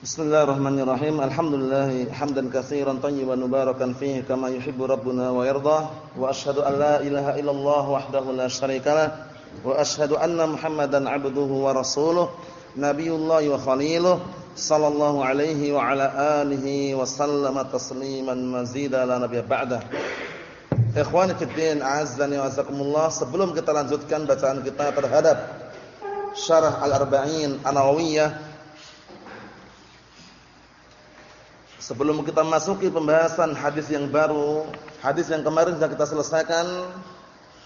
Bismillahirrahmanirrahim. Alhamdulillah hamdan katsiran tayyiban mubarakan fihi kama yuhibbu rabbuna wa yarda. Wa asyhadu an la ilaha illallah wahdahu la syarikalah wa asyhadu anna Muhammadan 'abduhu wa rasuluh nabiyullah wa khaliluh sallallahu alaihi wa ala alihi wa sallama tasliman mazida la nabiyya ba'da. Ikhwani fid din, a'azzani wa azakumullah. Sebelum kita lanjutkan bacaan kita terhadap Syarah Al-Arba'in An-Nawawiyah Sebelum kita masuki pembahasan hadis yang baru, hadis yang kemarin sudah kita selesaikan,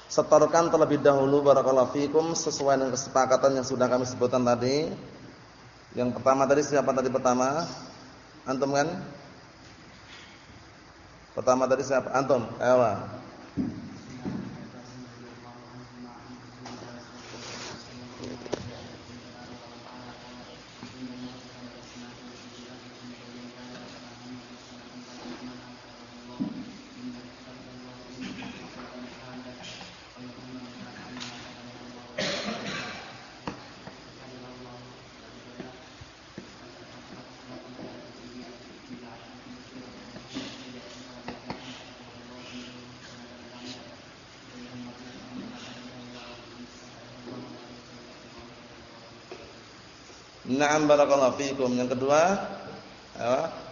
setorkan terlebih dahulu barakallahu fikum sesuai dengan kesepakatan yang sudah kami sebutkan tadi. Yang pertama tadi siapa tadi pertama? Antum kan? Pertama tadi siapa? Antum. Ewa. Na'am barakallahu fiikum. Yang kedua, apa?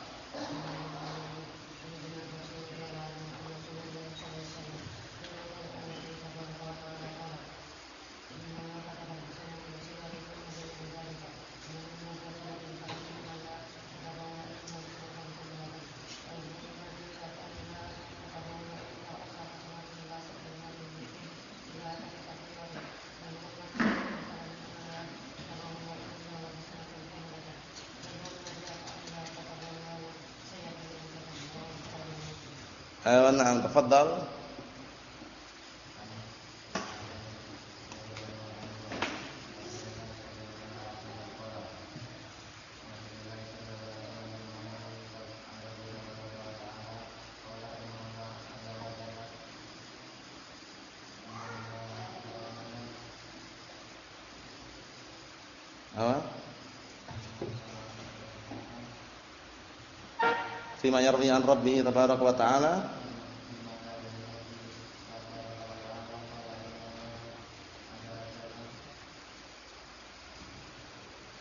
Ayo na'am, tafadhal. bima yarwi an rabbih tabarak wa taala.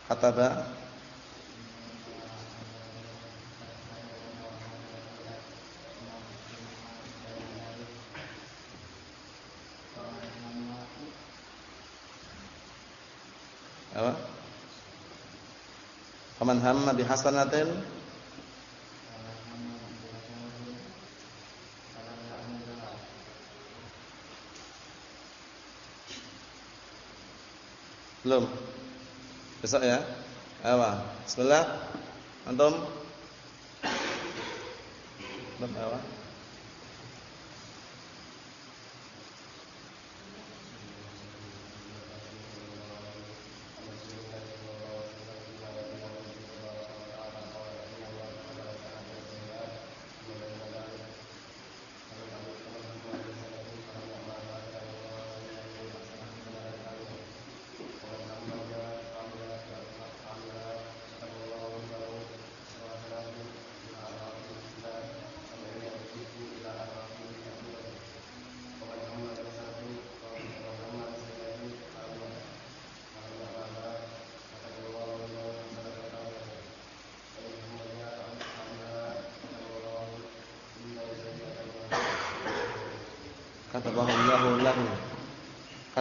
Kataba faman hamma bihasanatin Belum. Besok ya. Ayo. Bismillah. Antum? Belum ayo.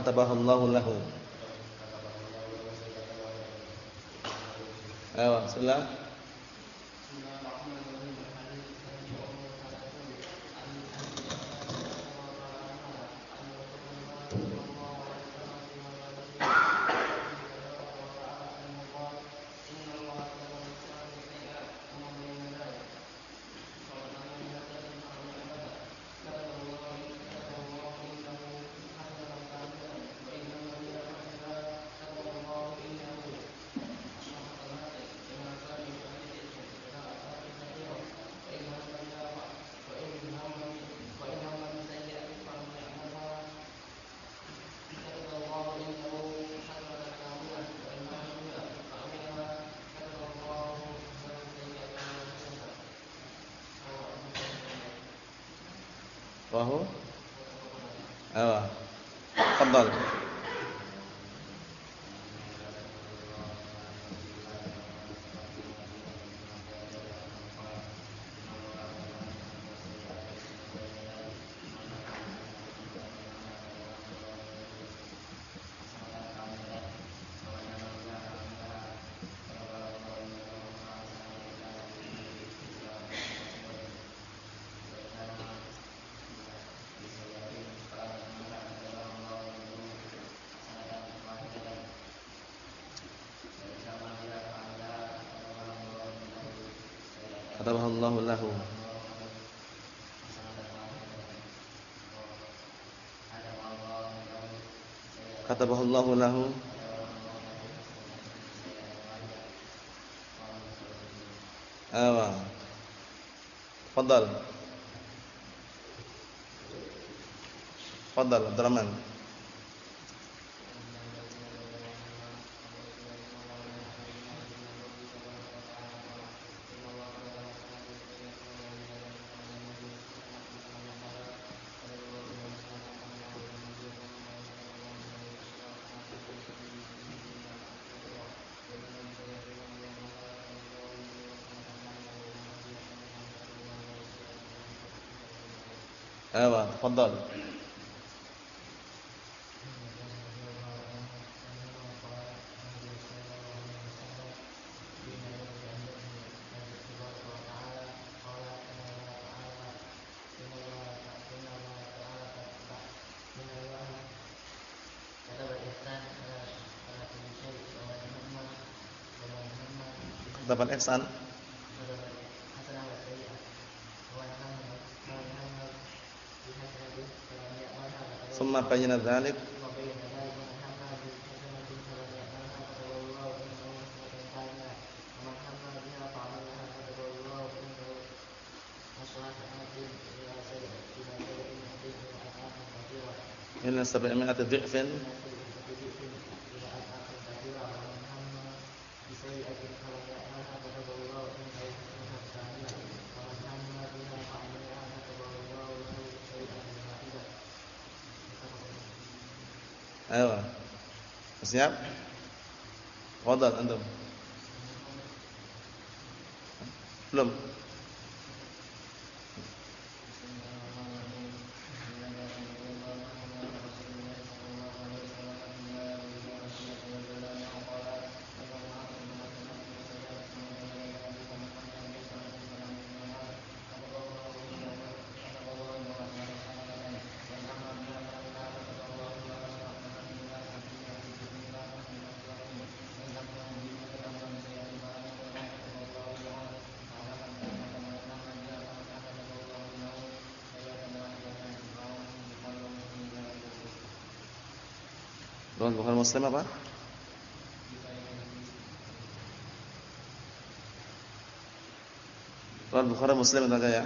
Katabahallahu lahu. Ayo, bismillah Wahu? Ayo. Tafadhal. katabahallahu lahu katabahallahu lahu awa tafadhal tafadhal Abdurrahman ايوه تفضل كتاب الإحسان بين ذلك إلى سبعمائة ضعف Siap? Fadal antum. Belum. Bukan bukan muslim apa? Bukan Bukhari Muslim itu ya.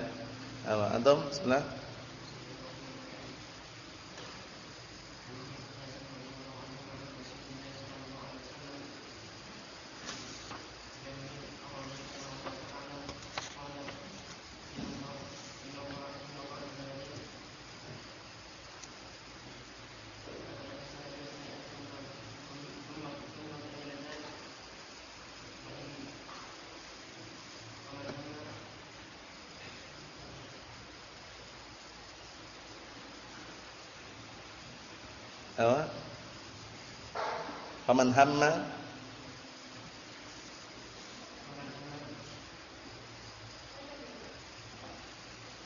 Apa? Antum? Bismillah. apa? Faman hamma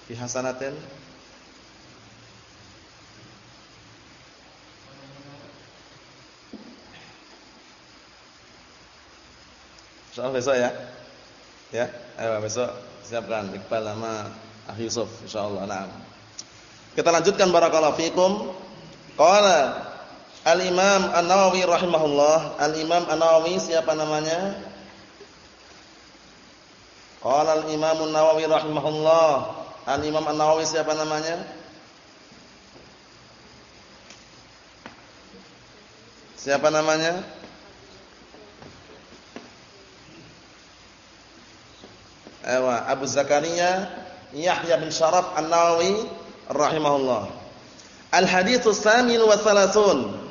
fi hasanatin Insyaallah besok ya. Ya, ayo besok siapkan Iqbal sama Ah Yusuf insyaallah. Nah. Kita lanjutkan barakallahu fikum. Qala Al-Imam An-Nawawi rahimahullah, Al-Imam An-Nawawi siapa namanya? Qala Al-Imam An-Nawawi rahimahullah, Al-Imam An-Nawawi siapa namanya? Siapa namanya? Ewa, Abu Zakaria Yahya bin Sharaf An-Nawawi rahimahullah. Al-haditsus samin wa salasun.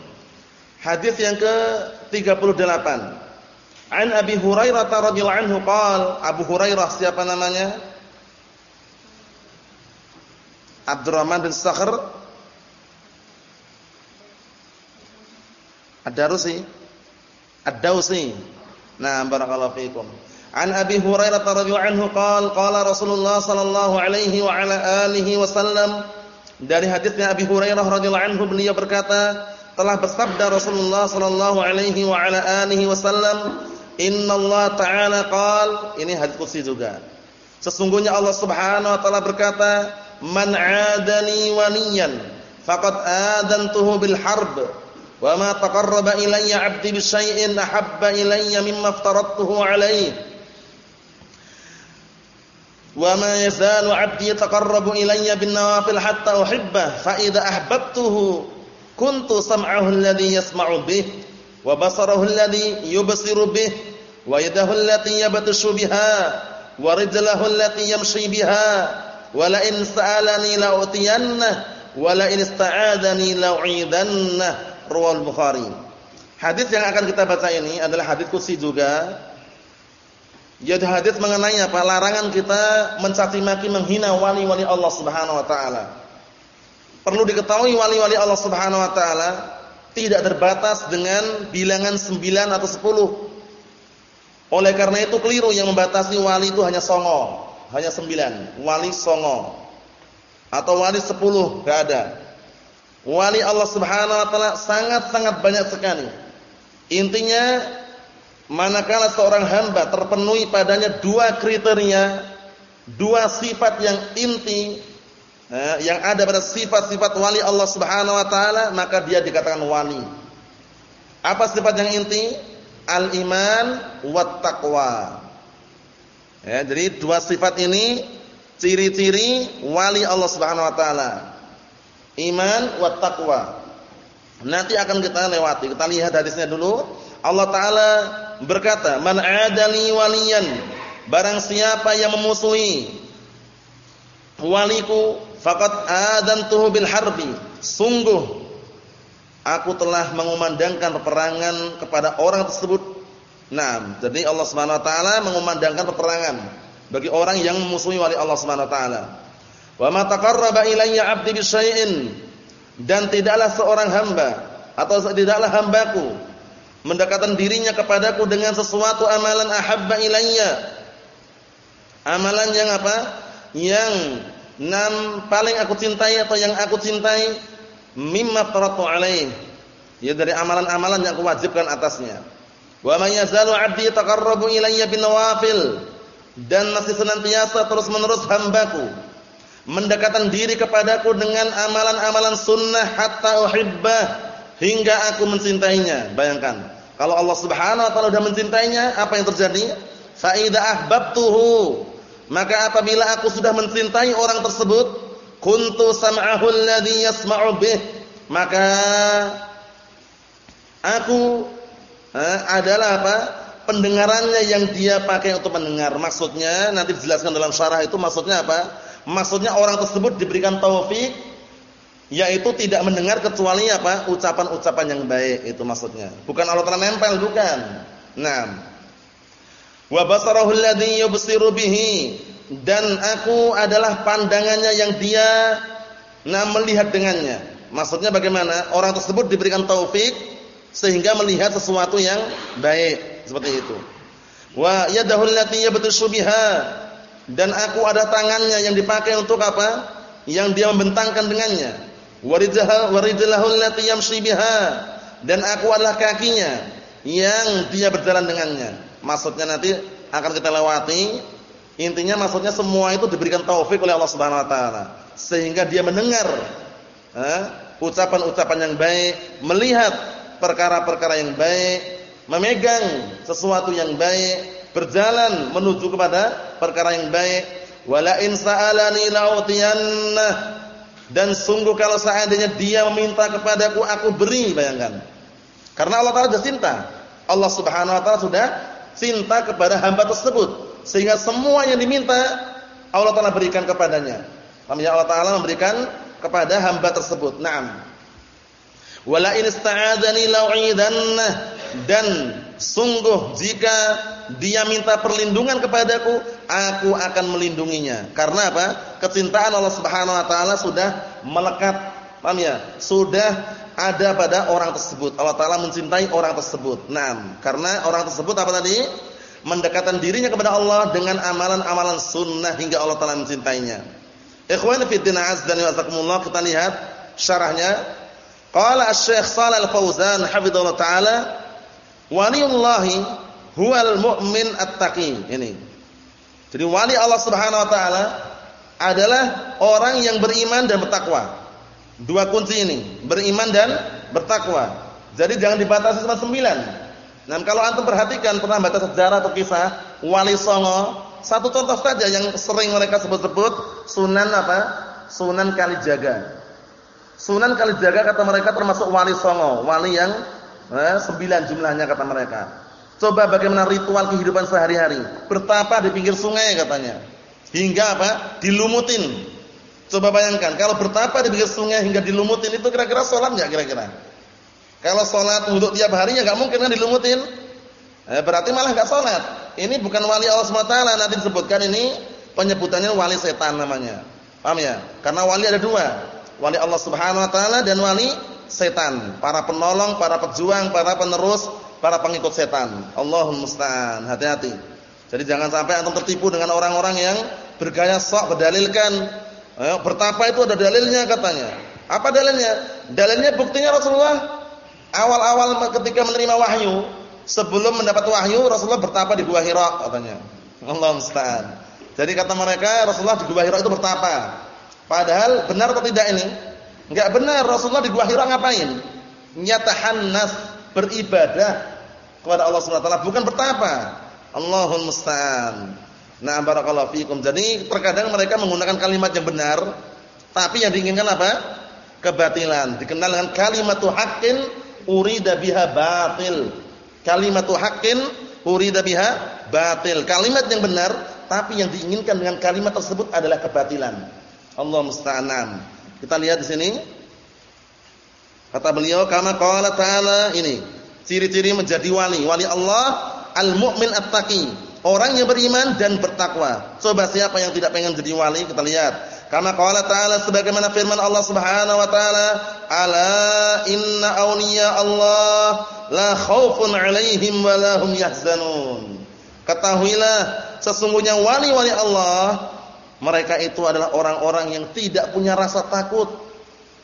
Hadis yang ke-38. An Abi Hurairah radhiyallahu anhu qala Abu Hurairah siapa namanya? Abdurrahman bin Sakhr. Ad-Darusi. Ad-Dausi. Nah barakallahu fiikum. An Abi Hurairah radhiyallahu anhu qala qala Rasulullah sallallahu alaihi wa ala alihi wasallam. Dari hadisnya Abi Hurairah radhiyallahu anhu beliau berkata telah bersabda Rasulullah sallallahu alaihi wa ala alihi wasallam innallaha ta'ala qal. Ini hadis qudsi juga. Sesungguhnya Allah Subhanahu wa taala berkata man 'adani waliyan faqad adantuhu bil harb wa ma taqarraba ilayya 'abdi bi syai'in ahabba ilayya mimma aftaradtuhu alayhi wa ma yazalu 'abdi yataqarrabu ilayya bin nawafil hatta uhibbah fa idza kuntu sam'ahu alladhi yasma'u bih wa basarahu alladhi yubsiru bih wa yadahu allati yabtashu biha wa rijlahu allati yamshi biha wa la in sa'alani la utiyanna wa la in ista'adani la u'idanna bukhari hadis yang akan kita baca ini adalah hadis kursi juga jadi hadis mengenai apa? Larangan kita mencaci maki menghina wali-wali Allah Subhanahu wa taala. Perlu diketahui wali-wali Allah Subhanahu wa taala tidak terbatas dengan bilangan 9 atau 10. Oleh karena itu keliru yang membatasi wali itu hanya songo, hanya 9. Wali songo. Atau wali 10 enggak ada. Wali Allah Subhanahu wa taala sangat-sangat banyak sekali. Intinya manakala seorang hamba terpenuhi padanya dua kriteria, dua sifat yang inti yang ada pada sifat-sifat wali Allah Subhanahu wa taala, maka dia dikatakan wali. Apa sifat yang inti? Al-iman wat taqwa. Ya, jadi dua sifat ini ciri-ciri wali Allah Subhanahu wa taala. Iman wat taqwa. Nanti akan kita lewati. Kita lihat hadisnya dulu. Allah taala berkata, "Man 'adali waliyan" Barang siapa yang memusuhi waliku faqad adantuhu bil harbi. Sungguh aku telah mengumandangkan peperangan kepada orang tersebut. Nah, jadi Allah Subhanahu wa taala mengumandangkan peperangan bagi orang yang memusuhi wali Allah Subhanahu wa taala. Wa ma taqarraba ilayya 'abdi bisyai'in dan tidaklah seorang hamba atau tidaklah hambaku mendekatkan dirinya kepadaku dengan sesuatu amalan ahabba ilayya. Amalan yang apa? Yang nam paling aku cintai atau yang aku cintai mimma taratu alaih. Ya dari amalan-amalan yang aku wajibkan atasnya. Wa may yazalu 'abdi yataqarrabu ilayya bin nawafil dan masih senantiasa terus-menerus hambaku mendekatkan diri kepadaku dengan amalan-amalan sunnah hatta uhibbah hingga aku mencintainya. Bayangkan, kalau Allah Subhanahu wa taala sudah mencintainya, apa yang terjadi? Fa idza ahbabtuhu, maka apabila aku sudah mencintai orang tersebut, kuntu sam'ahu alladhi yasma'u bih, maka aku eh, adalah apa? pendengarannya yang dia pakai untuk mendengar. Maksudnya nanti dijelaskan dalam syarah itu maksudnya apa? Maksudnya orang tersebut diberikan taufik yaitu tidak mendengar kecuali apa ucapan-ucapan yang baik itu maksudnya bukan Allah Taala nempel bukan nah wa basarahu alladhi yubsiru bihi. Dan aku adalah pandangannya yang dia nah melihat dengannya. Maksudnya bagaimana? Orang tersebut diberikan taufik sehingga melihat sesuatu yang baik seperti itu. Wa yadahu allati yabtashu biha. Dan aku ada tangannya yang dipakai untuk apa? Yang dia membentangkan dengannya. Warijlahu allati yamshi biha. Dan aku adalah kakinya yang dia berjalan dengannya. Maksudnya nanti akan kita lewati. Intinya maksudnya semua itu diberikan taufik oleh Allah Subhanahu wa taala sehingga dia mendengar ucapan-ucapan yang baik, melihat perkara-perkara yang baik, memegang sesuatu yang baik, berjalan menuju kepada perkara yang baik. Wala in sa'alani la'utiyanna dan sungguh kalau seandainya dia meminta kepadaku, aku beri, bayangkan. Karena Allah Taala sudah cinta. Allah Subhanahu wa taala sudah cinta kepada hamba tersebut. Sehingga semua yang diminta Allah Taala berikan kepadanya. Namanya Allah Taala memberikan kepada hamba tersebut. Naam. Wala in ista'adzani lau'idanna dan sungguh jika dia minta perlindungan kepadaku, aku akan melindunginya. Karena apa? Kecintaan Allah Subhanahu wa taala sudah melekat, paham ya? Sudah ada pada orang tersebut. Allah taala mencintai orang tersebut. Naam, karena orang tersebut apa tadi? Mendekatkan dirinya kepada Allah dengan amalan-amalan sunnah hingga Allah taala mencintainya. Ikhwan fi din azdan wa kita lihat syarahnya. Qala Asy-Syaikh Shalal Al-Fauzan hafizallahu taala, "Waliullahi huwal mu'min at-taqi." Ini. Jadi wali Allah Subhanahu wa taala adalah orang yang beriman dan bertakwa. Dua kunci ini, beriman dan bertakwa. Jadi jangan dibatasi cuma sembilan. Nah, kalau antum perhatikan pernah baca sejarah atau kisah Wali Songo, satu contoh saja yang sering mereka sebut-sebut Sunan apa? Sunan Kalijaga. Sunan Kalijaga kata mereka termasuk Wali Songo, wali yang eh, sembilan jumlahnya kata mereka. Coba bagaimana ritual kehidupan sehari-hari. Bertapa di pinggir sungai katanya. Hingga apa? Dilumutin Coba bayangkan kalau bertapa di pinggir sungai hingga dilumutin itu kira-kira sholat nggak kira-kira? Kalau sholat untuk tiap harinya nggak mungkin kan dilumutin. Eh, berarti malah nggak sholat. Ini bukan wali Allah SWT nanti disebutkan ini penyebutannya wali setan namanya. Paham ya? Karena wali ada dua. Wali Allah Subhanahu Wa Taala dan wali setan. Para penolong, para pejuang, para penerus, para pengikut setan. Allahumma musta'an. Hati-hati. Jadi jangan sampai antum tertipu dengan orang-orang yang bergaya sok berdalilkan Eh, bertapa itu ada dalilnya katanya. Apa dalilnya? Dalilnya buktinya Rasulullah awal-awal ketika menerima wahyu, sebelum mendapat wahyu Rasulullah bertapa di Gua Hira katanya. Allah musta'an. Jadi kata mereka Rasulullah di Gua Hira itu bertapa. Padahal benar atau tidak ini? Enggak benar. Rasulullah di Gua Hira ngapain? Nyatahannas beribadah kepada Allah Subhanahu wa taala, bukan bertapa. Allahul musta'an. Nah, barakallahu fikum. Jadi terkadang mereka menggunakan kalimat yang benar, tapi yang diinginkan apa? Kebatilan. Dikenal dengan kalimatu haqqin urida biha batil. Kalimatu haqqin urida biha batil. Kalimat yang benar, tapi yang diinginkan dengan kalimat tersebut adalah kebatilan. Allah musta'an. Kita lihat di sini. Kata beliau, kama qala ta'ala ini, ciri-ciri menjadi wali. Wali Allah al-mu'min at-taqi Orang yang beriman dan bertakwa. Coba siapa yang tidak pengen jadi wali? Kita lihat. Karena qala ta'ala sebagaimana firman Allah Subhanahu wa taala, "Ala inna awliya Allah la khaufun 'alaihim wa yahzanun." Ketahuilah sesungguhnya wali-wali Allah mereka itu adalah orang-orang yang tidak punya rasa takut,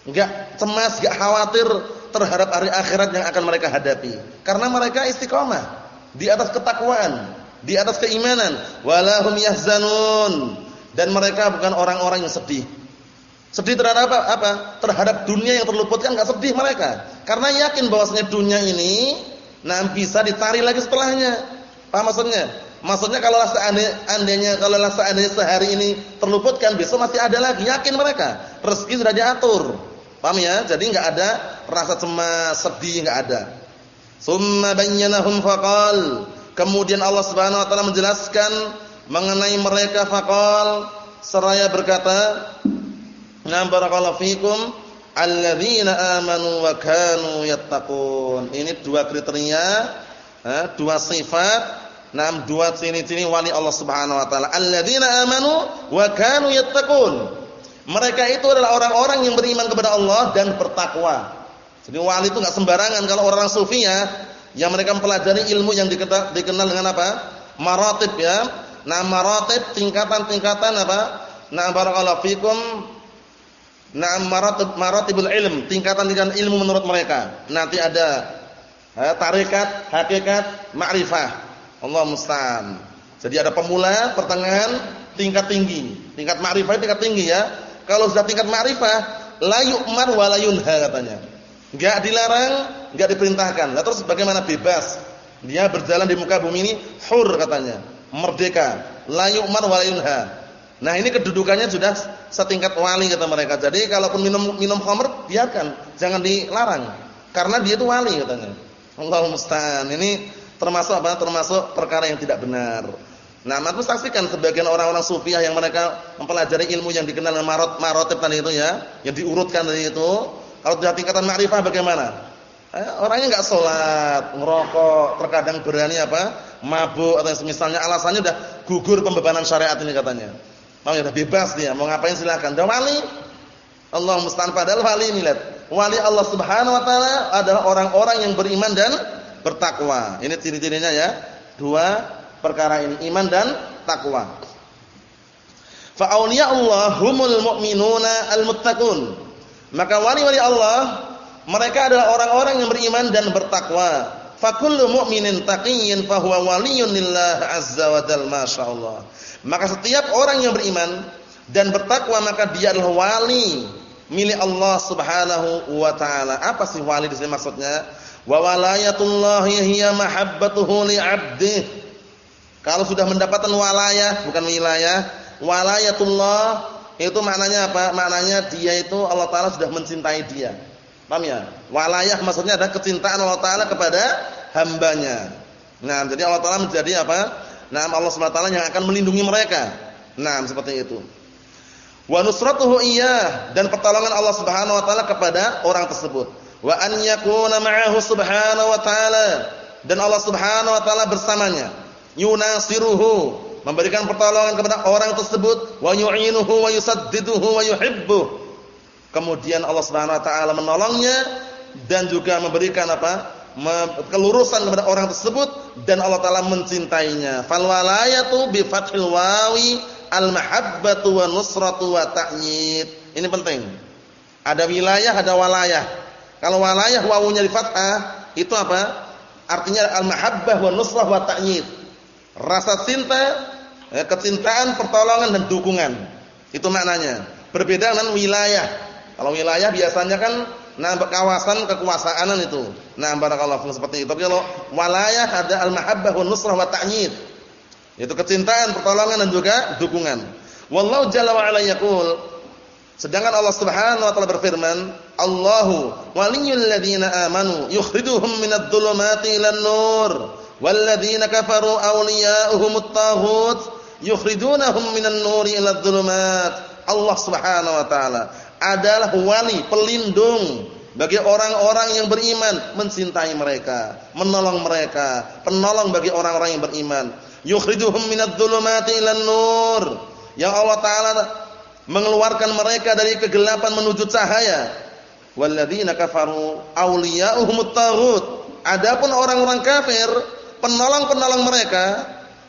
enggak cemas, enggak khawatir terhadap hari akhirat yang akan mereka hadapi. Karena mereka istiqomah di atas ketakwaan di atas keimanan. Walahum yahzanun. Dan mereka bukan orang-orang yang sedih. Sedih terhadap apa? apa? Terhadap dunia yang terluputkan enggak sedih mereka. Karena yakin bahwasanya dunia ini nah bisa ditarik lagi setelahnya. Paham maksudnya? Maksudnya kalau seandainya kalau seandainya sehari ini terluputkan besok masih ada lagi. Yakin mereka. Rezeki sudah diatur. Paham ya? Jadi enggak ada rasa cemas sedih enggak ada. Summa bayyanahum faqal Kemudian Allah Subhanahu wa taala menjelaskan mengenai mereka faqal seraya berkata, "Na barakallahu fikum alladzina amanu wa kanu yattaqun." Ini dua kriteria, dua sifat, enam dua ciri-ciri wali Allah Subhanahu wa taala. Alladzina amanu wa kanu yattaqun. Mereka itu adalah orang-orang yang beriman kepada Allah dan bertakwa. Jadi wali itu enggak sembarangan kalau orang sufi ya yang mereka mempelajari ilmu yang dikenal, dengan apa? Maratib ya. Nah, maratib tingkatan-tingkatan apa? Nah, barakallahu fikum. Nah, maratib maratibul ilm, tingkatan-tingkatan ilmu menurut mereka. Nanti ada eh, tarikat, hakikat, ma'rifah. Allah musta'an. Jadi ada pemula, pertengahan, tingkat tinggi. Tingkat ma'rifah tingkat tinggi ya. Kalau sudah tingkat ma'rifah, la yu'mar wa la yunha katanya. Enggak dilarang, enggak diperintahkan. Lah terus bagaimana bebas? Dia berjalan di muka bumi ini hur katanya, merdeka, la yu'mar wa la. Nah, ini kedudukannya sudah setingkat wali kata mereka. Jadi kalaupun minum minum khamr biarkan, jangan dilarang. Karena dia itu wali katanya. Allahu musta'an. Ini termasuk apa? Termasuk perkara yang tidak benar. Nah, aku saksikan sebagian orang-orang sufiah yang mereka mempelajari ilmu yang dikenal dengan marot marotib tadi itu ya, yang diurutkan tadi itu. Kalau sudah tingkatan ma'rifah bagaimana? Eh, orangnya enggak sholat, ngerokok, terkadang berani apa? mabuk atau semisalnya alasannya udah gugur pembebanan syariat ini katanya. Mau ya udah bebas dia, mau ngapain silakan. Udah wali. Allah musta'an padahal wali ini lihat. Wali Allah Subhanahu wa taala adalah orang-orang yang beriman dan bertakwa. Ini ciri-cirinya ya. Dua perkara ini, iman dan takwa. Fa Allah humul mu'minuna al-muttaqun. Maka wali-wali Allah mereka adalah orang-orang yang beriman dan bertakwa. Fa kullu mu'minin taqiyyin fa huwa waliyyun lillah azza wa jalla masyaallah. Maka setiap orang yang beriman dan bertakwa maka dia adalah wali milik Allah Subhanahu wa taala. Apa sih wali di sini maksudnya? Wa walayatullahi hiya mahabbatuhu li 'abdihi kalau sudah mendapatkan walayah, bukan wilayah, walayatullah itu maknanya apa? Maknanya dia itu Allah taala sudah mencintai dia. Paham ya? Walayah maksudnya adalah kecintaan Allah taala kepada hambanya. Nah, jadi Allah taala menjadi apa? Nah, Allah Subhanahu taala yang akan melindungi mereka. Nah, seperti itu. Wa nusratuhu iyyah dan pertolongan Allah Subhanahu wa taala kepada orang tersebut. Wa an yakuna ma'ahu subhanahu wa taala dan Allah Subhanahu wa taala bersamanya yunasiruhu memberikan pertolongan kepada orang tersebut wa yu'inuhu wa yusaddiduhu wa yuhibbuh kemudian Allah Subhanahu wa taala menolongnya dan juga memberikan apa? Kelurusan kepada orang tersebut dan Allah taala mencintainya. Fal walayatu bi fathil wawi al mahabbatu wa nusratu wa ta'yid ini penting. Ada wilayah ada walayah. Kalau walayah wawunya di fathah itu apa? Artinya al mahabbah wa nusrah wa ta'yid Rasa cinta, ya, kecintaan, pertolongan dan dukungan. Itu maknanya. Berbeda dengan wilayah. Kalau wilayah biasanya kan nah kawasan kekuasaan itu. Nah, barakallahu fikum seperti itu. Tapi kalau wilayah ada al-mahabbah wan nusrah wa ta'yid. Itu kecintaan, pertolongan dan juga dukungan. Wallahu jalla wa ala yaqul Sedangkan Allah Subhanahu wa taala berfirman, "Allahu waliyyul ladzina amanu yukhrijuhum minadh dhulumati ilan nur." walladzina kafaru awliya'uhumut taghut yukhrijunahum minan nuri ila dhulumat Allah Subhanahu wa taala adalah wali pelindung bagi orang-orang yang beriman mencintai mereka menolong mereka penolong bagi orang-orang yang beriman yukhrijuhum minadh dhulumati ilan nur yang Allah taala mengeluarkan mereka dari kegelapan menuju cahaya walladzina kafaru awliya'uhumut taghut adapun orang-orang kafir penolong-penolong mereka,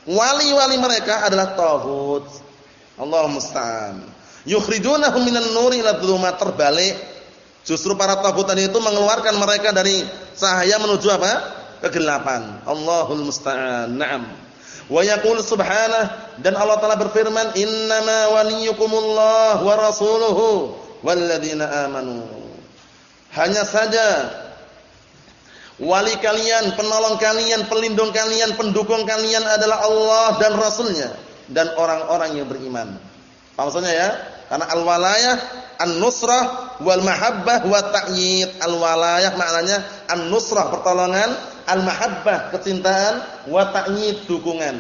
wali-wali mereka adalah tauhid. Allah musta'an. Yukhrijunahum minan nuri ila dhulumat terbalik. Justru para tadi itu mengeluarkan mereka dari cahaya menuju apa? Kegelapan. Allahul musta'an. Naam. Wa yaqul subhanahu dan Allah Taala berfirman, "Innama waliyukumullah wa rasuluhu walladzina amanu." Hanya saja Wali kalian, penolong kalian, pelindung kalian, pendukung kalian adalah Allah dan Rasulnya dan orang-orang yang beriman. Apa maksudnya ya? Karena al-walayah, an-nusrah, wal mahabbah, wa ta'yid. Al-walayah maknanya an-nusrah, pertolongan, al-mahabbah, kecintaan, wa ta'yid, dukungan.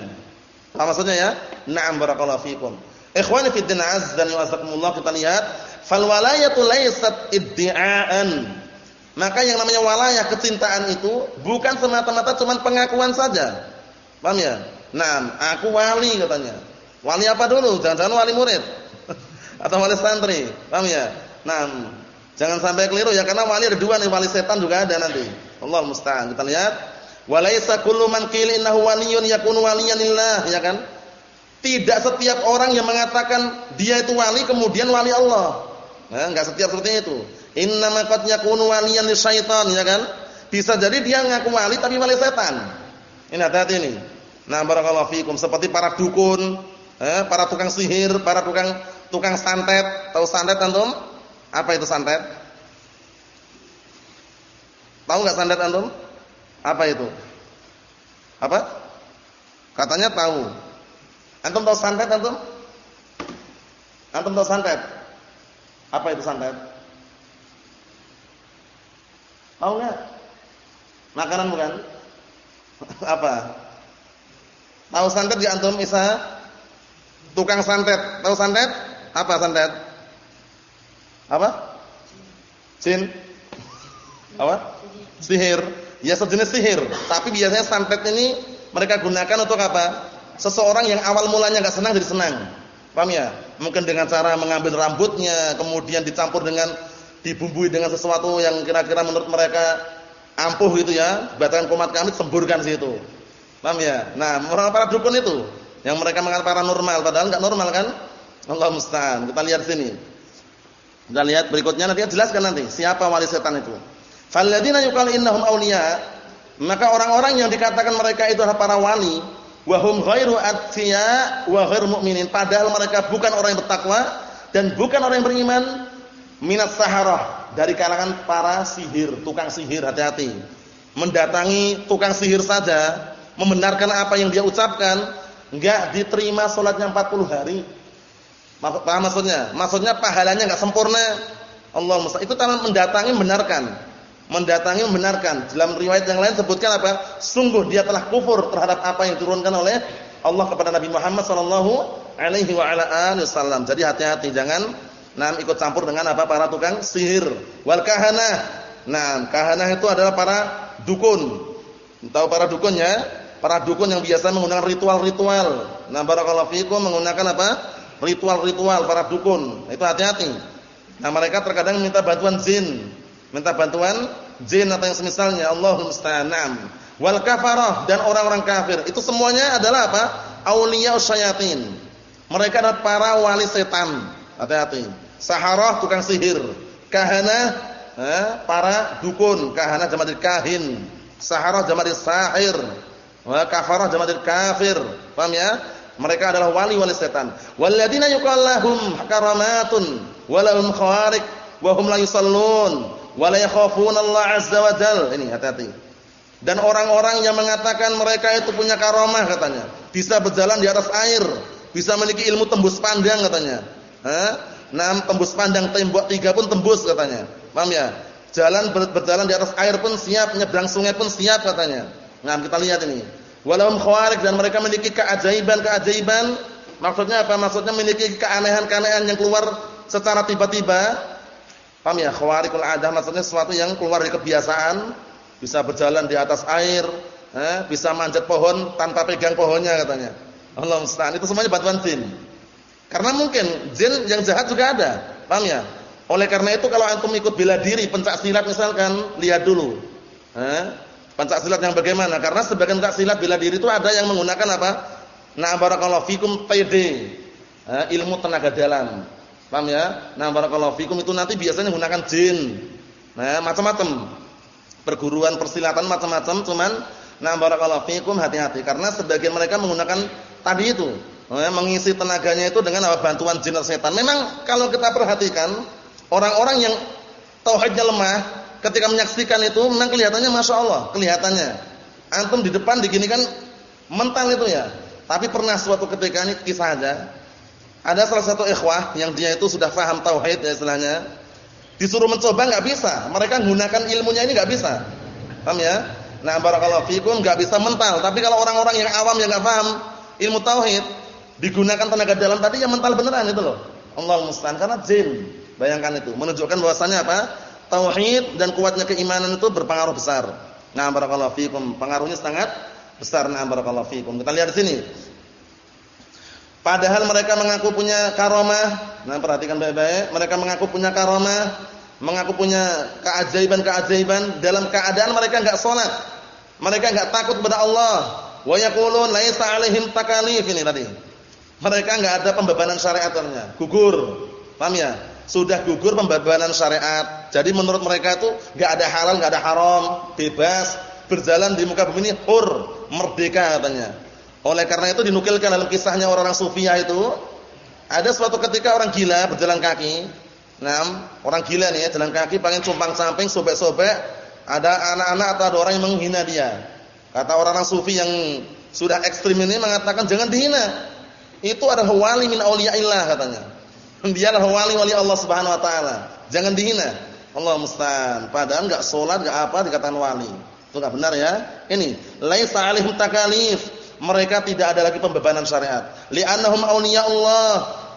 Apa maksudnya ya? Na'am barakallahu fikum. Ikhwani fi din azza wa jalla kita lihat, fal walayatu laysat iddi'aan maka yang namanya walayah kecintaan itu bukan semata-mata cuma pengakuan saja. Paham ya? Nah, aku wali katanya. Wali apa dulu? Jangan-jangan wali murid. Atau wali santri. Paham ya? Nah, jangan sampai keliru ya karena wali ada dua nih, wali setan juga ada nanti. Allah musta'an. Kita lihat, walaisa kullu man qila innahu waliyyun yakunu waliyan lillah, ya kan? Tidak setiap orang yang mengatakan dia itu wali kemudian wali Allah. Nah, enggak setiap seperti itu. Innama qad yakunu waliyan lisyaitan, ya kan? Bisa jadi dia ngaku wali tapi wali setan. Ini hati-hati ini. Nah, barakallahu fikum seperti para dukun, eh, para tukang sihir, para tukang tukang santet. Tahu santet antum? Apa itu santet? Tahu enggak santet antum? Apa itu? Apa? Katanya tahu. Antum tahu santet antum? Antum tahu santet? Apa itu santet? Tahu enggak? Makanan bukan? Apa? Tahu santet di antum Isa? Tukang santet. Tahu santet? Apa santet? Apa? Jin. Apa? Sihir. Ya sejenis sihir. Tapi biasanya santet ini mereka gunakan untuk apa? Seseorang yang awal mulanya enggak senang jadi senang. Paham ya? Mungkin dengan cara mengambil rambutnya, kemudian dicampur dengan dibumbui dengan sesuatu yang kira-kira menurut mereka ampuh gitu ya. Batakan kumat kami semburkan situ. Paham ya? Nah, orang para dukun itu yang mereka mengatakan paranormal padahal enggak normal kan? Allah musta'an. Kita lihat sini. Kita lihat berikutnya nanti jelaskan nanti siapa wali setan itu. Falladzina yuqal innahum awliya, maka orang-orang yang dikatakan mereka itu adalah para wali, wa hum ghairu atqiya wa ghairu mu'minin, padahal mereka bukan orang yang bertakwa dan bukan orang yang beriman, minas saharah, dari kalangan para sihir, tukang sihir, hati-hati. Mendatangi tukang sihir saja, membenarkan apa yang dia ucapkan, enggak diterima salatnya 40 hari. Paham maksudnya? Maksudnya pahalanya enggak sempurna. Allah musta'an. Itu tangan mendatangi membenarkan. Mendatangi membenarkan. Dalam riwayat yang lain sebutkan apa? Sungguh dia telah kufur terhadap apa yang diturunkan oleh Allah kepada Nabi Muhammad sallallahu alaihi wa ala wasallam. Jadi hati-hati jangan nah ikut campur dengan apa para tukang sihir. Wal kahanah. Nah, kahanah itu adalah para dukun. Tahu para dukunnya? Para dukun yang biasa menggunakan ritual-ritual. Nah, barakallahu fikum menggunakan apa? Ritual-ritual para dukun. Itu hati-hati. Nah, mereka terkadang minta bantuan jin minta bantuan jin atau yang semisalnya Allahul musta'an. Wal kafarah dan orang-orang kafir itu semuanya adalah apa? Auliya usyayatin. Mereka adalah para wali setan. Hati-hati. Saharah tukang sihir. Kahana eh, para dukun. Kahana jamak kahin. Saharah jamak sahir. Wa kafarah jamak kafir. Paham ya? Mereka adalah wali-wali setan. Walladzina yuqallahum karamatun walahum khawarik wa hum la yusallun yakhafuna Allah azza wa jal. Ini hati-hati. Dan orang-orang yang mengatakan mereka itu punya karamah katanya, bisa berjalan di atas air, bisa memiliki ilmu tembus pandang katanya. Hah? Nah, tembus pandang tembok tiga pun tembus katanya. Paham ya? Jalan berjalan di atas air pun siap, nyebrang sungai pun siap katanya. Nah, kita lihat ini. Walahum khawarik dan mereka memiliki keajaiban-keajaiban. Maksudnya apa? Maksudnya memiliki keanehan-keanehan yang keluar secara tiba-tiba Paham ya? Khawarikul adah maksudnya sesuatu yang keluar dari kebiasaan, bisa berjalan di atas air, eh, bisa manjat pohon tanpa pegang pohonnya katanya. Allah musta'an. Itu semuanya bantuan jin. Karena mungkin jin yang jahat juga ada. Paham ya? Oleh karena itu kalau antum ikut bela diri pencak silat misalkan, lihat dulu. Eh, pencak silat yang bagaimana? Karena sebagian pencak silat bela diri itu ada yang menggunakan apa? Na barakallahu fikum PD. Eh, ilmu tenaga dalam. Paham ya? Nah, barakallahu fikum itu nanti biasanya menggunakan jin. Nah, macam-macam. Perguruan persilatan macam-macam, cuman nah barakallahu fikum hati-hati karena sebagian mereka menggunakan tadi itu, nah, mengisi tenaganya itu dengan apa? bantuan jin atau setan. Memang kalau kita perhatikan orang-orang yang tauhidnya lemah ketika menyaksikan itu memang kelihatannya Masya Allah, kelihatannya. Antum di depan diginikan mental itu ya. Tapi pernah suatu ketika ini kisah aja ada salah satu ikhwah yang dia itu sudah faham tauhid ya istilahnya. Disuruh mencoba enggak bisa. Mereka menggunakan ilmunya ini enggak bisa. Paham ya? Nah, barakallahu fikum enggak bisa mental. Tapi kalau orang-orang yang awam yang enggak paham ilmu tauhid, digunakan tenaga dalam tadi yang mental beneran itu loh. Allah musta'an karena jin. Bayangkan itu, menunjukkan bahwasanya apa? Tauhid dan kuatnya keimanan itu berpengaruh besar. Nah, barakallahu fikum. Pengaruhnya sangat besar. Nah, barakallahu fikum. Kita lihat di sini. Padahal mereka mengaku punya karomah. Nah, perhatikan baik-baik. Mereka mengaku punya karomah, mengaku punya keajaiban-keajaiban dalam keadaan mereka enggak salat. Mereka enggak takut kepada Allah. Wa yaqulun laisa 'alaihim takalif ini tadi. Mereka enggak ada pembebanan syariatnya, gugur. Paham ya? Sudah gugur pembebanan syariat. Jadi menurut mereka itu enggak ada halal, enggak ada haram, bebas, berjalan di muka bumi ini hur, merdeka katanya. Oleh karena itu dinukilkan dalam kisahnya orang-orang sufia itu, ada suatu ketika orang gila berjalan kaki. Nah, orang gila nih ya, jalan kaki pengen compang-camping, sobek-sobek, ada anak-anak atau ada orang yang menghina dia. Kata orang-orang sufi yang sudah ekstrim ini mengatakan jangan dihina. Itu adalah wali min auliyaillah katanya. Dia adalah wali-wali Allah Subhanahu wa taala. Jangan dihina. Allah musta'an. Padahal enggak salat, enggak apa dikatakan wali. Itu enggak benar ya. Ini laisa alaihim takalif mereka tidak ada lagi pembebanan syariat. Li'annahum Allah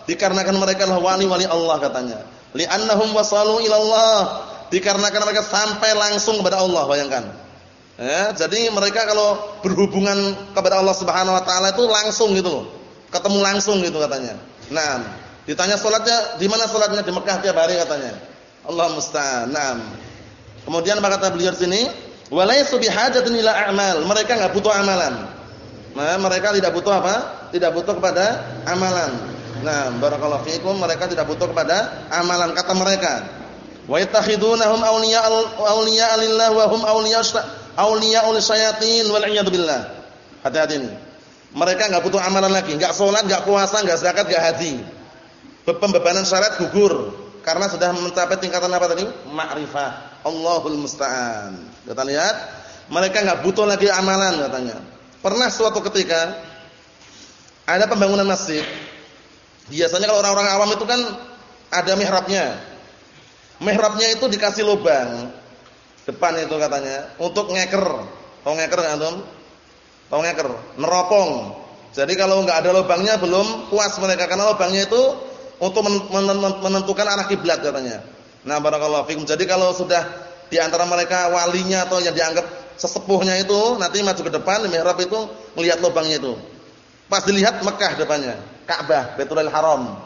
dikarenakan mereka adalah wali-wali Allah katanya. Li'annahum wasalu ila Allah dikarenakan mereka sampai langsung kepada Allah, bayangkan. Ya, jadi mereka kalau berhubungan kepada Allah Subhanahu wa taala itu langsung gitu loh. Ketemu langsung gitu katanya. Nah, ditanya salatnya di mana salatnya di Mekah tiap hari katanya. Allah musta'an. Kemudian apa kata beliau sini? Walaysu bihajatin ila a'mal. Mereka enggak butuh amalan. Nah, mereka tidak butuh apa? Tidak butuh kepada amalan. Nah, barakallahu fiikum, mereka tidak butuh kepada amalan kata mereka. Wa yattakhidunahum awliya awliya lillah wa hum awliya awliya syayatin wal iyad billah. Hati-hati ini. Mereka enggak butuh amalan lagi, enggak salat, enggak puasa, enggak zakat, enggak haji. Pembebanan syarat gugur karena sudah mencapai tingkatan apa tadi? Ma'rifah. Allahul musta'an. Kita lihat, mereka enggak butuh lagi amalan katanya. Pernah suatu ketika ada pembangunan masjid. Biasanya kalau orang-orang awam itu kan ada mihrabnya. Mihrabnya itu dikasih lubang depan itu katanya untuk ngeker. Tahu ngeker enggak antum? Tahu ngeker? Neropong. Jadi kalau enggak ada lubangnya belum puas mereka karena lubangnya itu untuk menentukan arah kiblat katanya. Nah, barakallahu fikum. Jadi kalau sudah di antara mereka walinya atau yang dianggap sesepuhnya itu nanti maju ke depan mihrab itu melihat lubangnya itu. Pas dilihat Mekah depannya, Ka'bah, Baitullah Haram.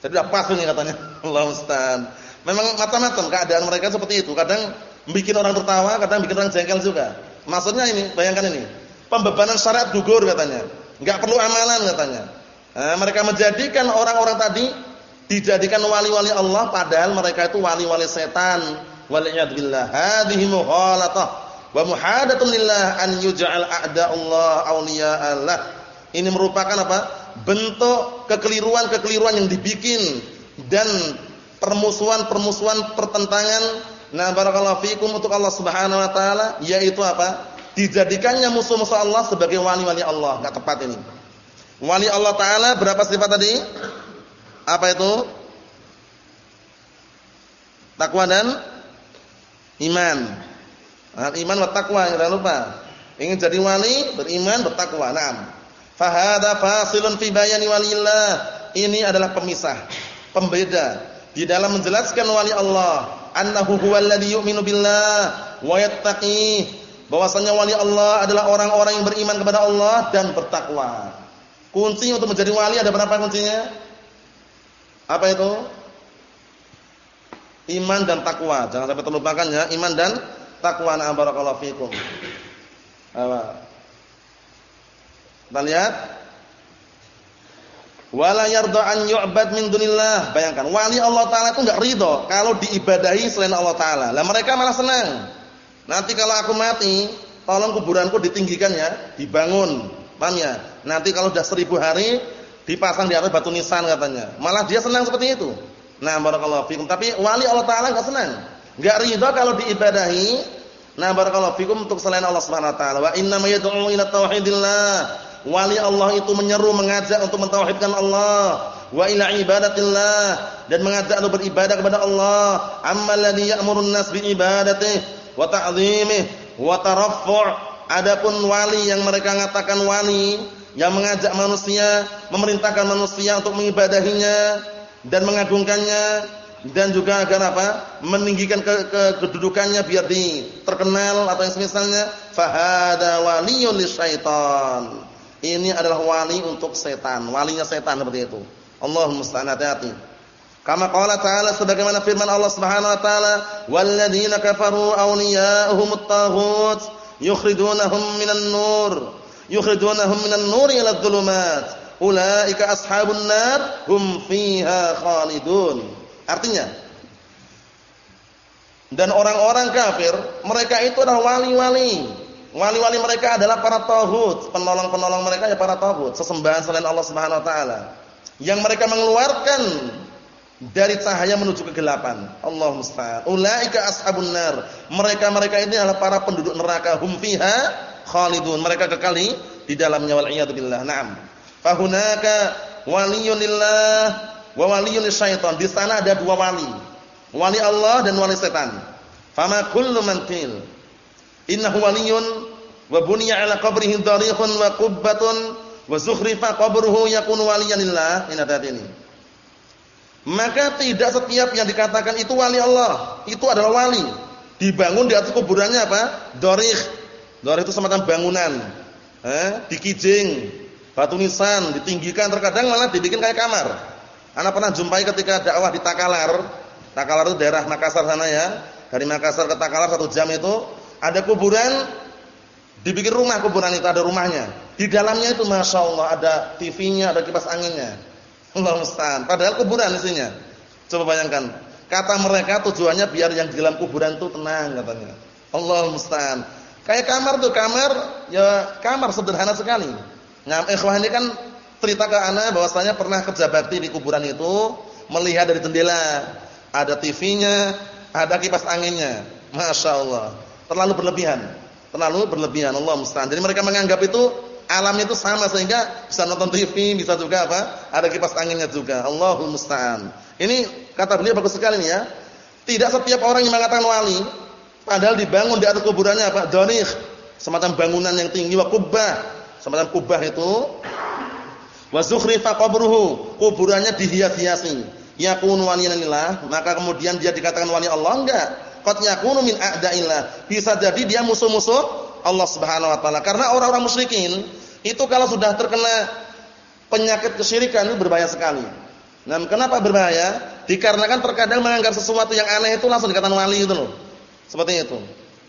Jadi udah pas ini katanya. Allah Ustaz. Memang macam-macam keadaan mereka seperti itu. Kadang bikin orang tertawa, kadang bikin orang jengkel juga. Maksudnya ini, bayangkan ini. Pembebanan syariat gugur katanya. Enggak perlu amalan katanya. Nah, mereka menjadikan orang-orang tadi dijadikan wali-wali Allah padahal mereka itu wali-wali setan. Waliyadzubillah. Hadhihi mughalatah wa muhadatun lillah an yuj'al a'da'ullah awliya'allah. Ini merupakan apa? Bentuk kekeliruan-kekeliruan yang dibikin dan permusuhan-permusuhan pertentangan nah barakallahu fikum untuk Allah Subhanahu wa taala yaitu apa? Dijadikannya musuh-musuh Allah sebagai wali-wali Allah. Enggak tepat ini. Wali Allah taala berapa sifat tadi? Apa itu? Takwa dan iman. Nah, iman wa takwa jangan lupa. Ingin jadi wali, beriman, bertakwa. Naam. Fahada fasilun fi bayani walillah. Ini adalah pemisah, pembeda di dalam menjelaskan wali Allah, annahu huwallazi yu'minu billah wa yattaqi. Bahwasanya wali Allah adalah orang-orang yang beriman kepada Allah dan bertakwa. Kunci untuk menjadi wali ada berapa kuncinya? Apa itu? Iman dan takwa. Jangan sampai terlupakan ya, iman dan takwa. Na barakallahu fikum. Apa? Kita lihat. Wala yarda an yu'bad min dunillah. Bayangkan, wali Allah taala itu enggak ridho kalau diibadahi selain Allah taala. Lah mereka malah senang. Nanti kalau aku mati, tolong kuburanku ditinggikan ya, dibangun. Paham ya? Nanti kalau sudah seribu hari dipasang di atas batu nisan katanya. Malah dia senang seperti itu. Nah, barakallahu fikum. Tapi wali Allah taala enggak senang. Enggak ridha kalau diibadahi. Nah, barakallahu fikum untuk selain Allah Subhanahu wa taala. Wa inna yad'u ila tauhidillah. Wali Allah itu menyeru mengajak untuk mentauhidkan Allah wa ila ibadatillah dan mengajak untuk beribadah kepada Allah. Ammal ladzi ya'murun nas bi ibadatihi wa ta'dhimihi wa. Adapun wali yang mereka mengatakan wali yang mengajak manusia, memerintahkan manusia untuk mengibadahinya dan mengagungkannya dan juga agar apa? meninggikan ke, ke kedudukannya biar di terkenal atau yang semisalnya fahada waliyun lisyaitan. Ini adalah wali untuk setan, walinya setan seperti itu. Allahumma musta'an hati-hati. Kama qala ta'ala sebagaimana firman Allah Subhanahu wa taala, "Walladzina kafaru awliya'uhumut taghut yukhrijunahum minan nur." Yukhrijunahum minan nuri ila dhulumat ulaika ashabun nar hum fiha khalidun artinya dan orang-orang kafir mereka itu adalah wali-wali wali-wali mereka adalah para tauhid penolong-penolong mereka ya para tauhid sesembahan selain Allah Subhanahu wa taala yang mereka mengeluarkan dari cahaya menuju kegelapan. Allah musta'an. Ulaika ashabun nar. Mereka-mereka ini adalah para penduduk neraka. Hum fiha khalidun. Mereka kekali di dalamnya wal iyad billah. Naam. Fahunaka waliyun lillah wa waliyun syaitan. Di sana ada dua wali. Wali Allah dan wali setan. Fama kullu man qil innahu waliyun wa buniya ala qabrihi dariqun wa qubbatun wa zukhrifa qabruhu yakun waliyan lillah. Ini ini. Maka tidak setiap yang dikatakan itu wali Allah, itu adalah wali. Dibangun di atas kuburannya apa? Dorih. Dorih itu semacam bangunan. Eh, dikijing, batu nisan, ditinggikan, terkadang malah dibikin kayak kamar. Anak pernah jumpai ketika dakwah di Takalar. Takalar itu daerah Makassar sana ya. Dari Makassar ke Takalar satu jam itu ada kuburan dibikin rumah kuburan itu ada rumahnya. Di dalamnya itu masya Allah ada TV-nya, ada kipas anginnya. Allah musta'an. Padahal kuburan isinya. Coba bayangkan. Kata mereka tujuannya biar yang di dalam kuburan itu tenang katanya. Allah musta'an. Kayak kamar tuh, kamar ya kamar sederhana sekali. Nah, ikhwah ini kan cerita ke ana bahwasanya pernah kerja bakti di kuburan itu, melihat dari jendela ada TV-nya, ada kipas anginnya. Masya Allah. Terlalu berlebihan. Terlalu berlebihan Allah musta'an. Jadi mereka menganggap itu alam itu sama sehingga bisa nonton TV, bisa juga apa? Ada kipas anginnya juga. Allahul musta'an. Ini kata beliau bagus sekali nih ya. Tidak setiap orang yang mengatakan wali padahal dibangun di atas kuburannya apa? Donih, semacam bangunan yang tinggi wa kubbah. Semacam kubah itu wa zukhrifa qabruhu, kuburannya dihias-hiasi. Yakun waliyanillah, maka kemudian dia dikatakan wali Allah enggak? Qad yakunu min a'da'illah. Bisa jadi dia musuh-musuh Allah Subhanahu wa taala. Karena orang-orang musyrikin itu kalau sudah terkena penyakit kesyirikan itu berbahaya sekali. Nah, kenapa berbahaya? Dikarenakan terkadang menganggap sesuatu yang aneh itu langsung dikatakan wali itu loh. Seperti itu.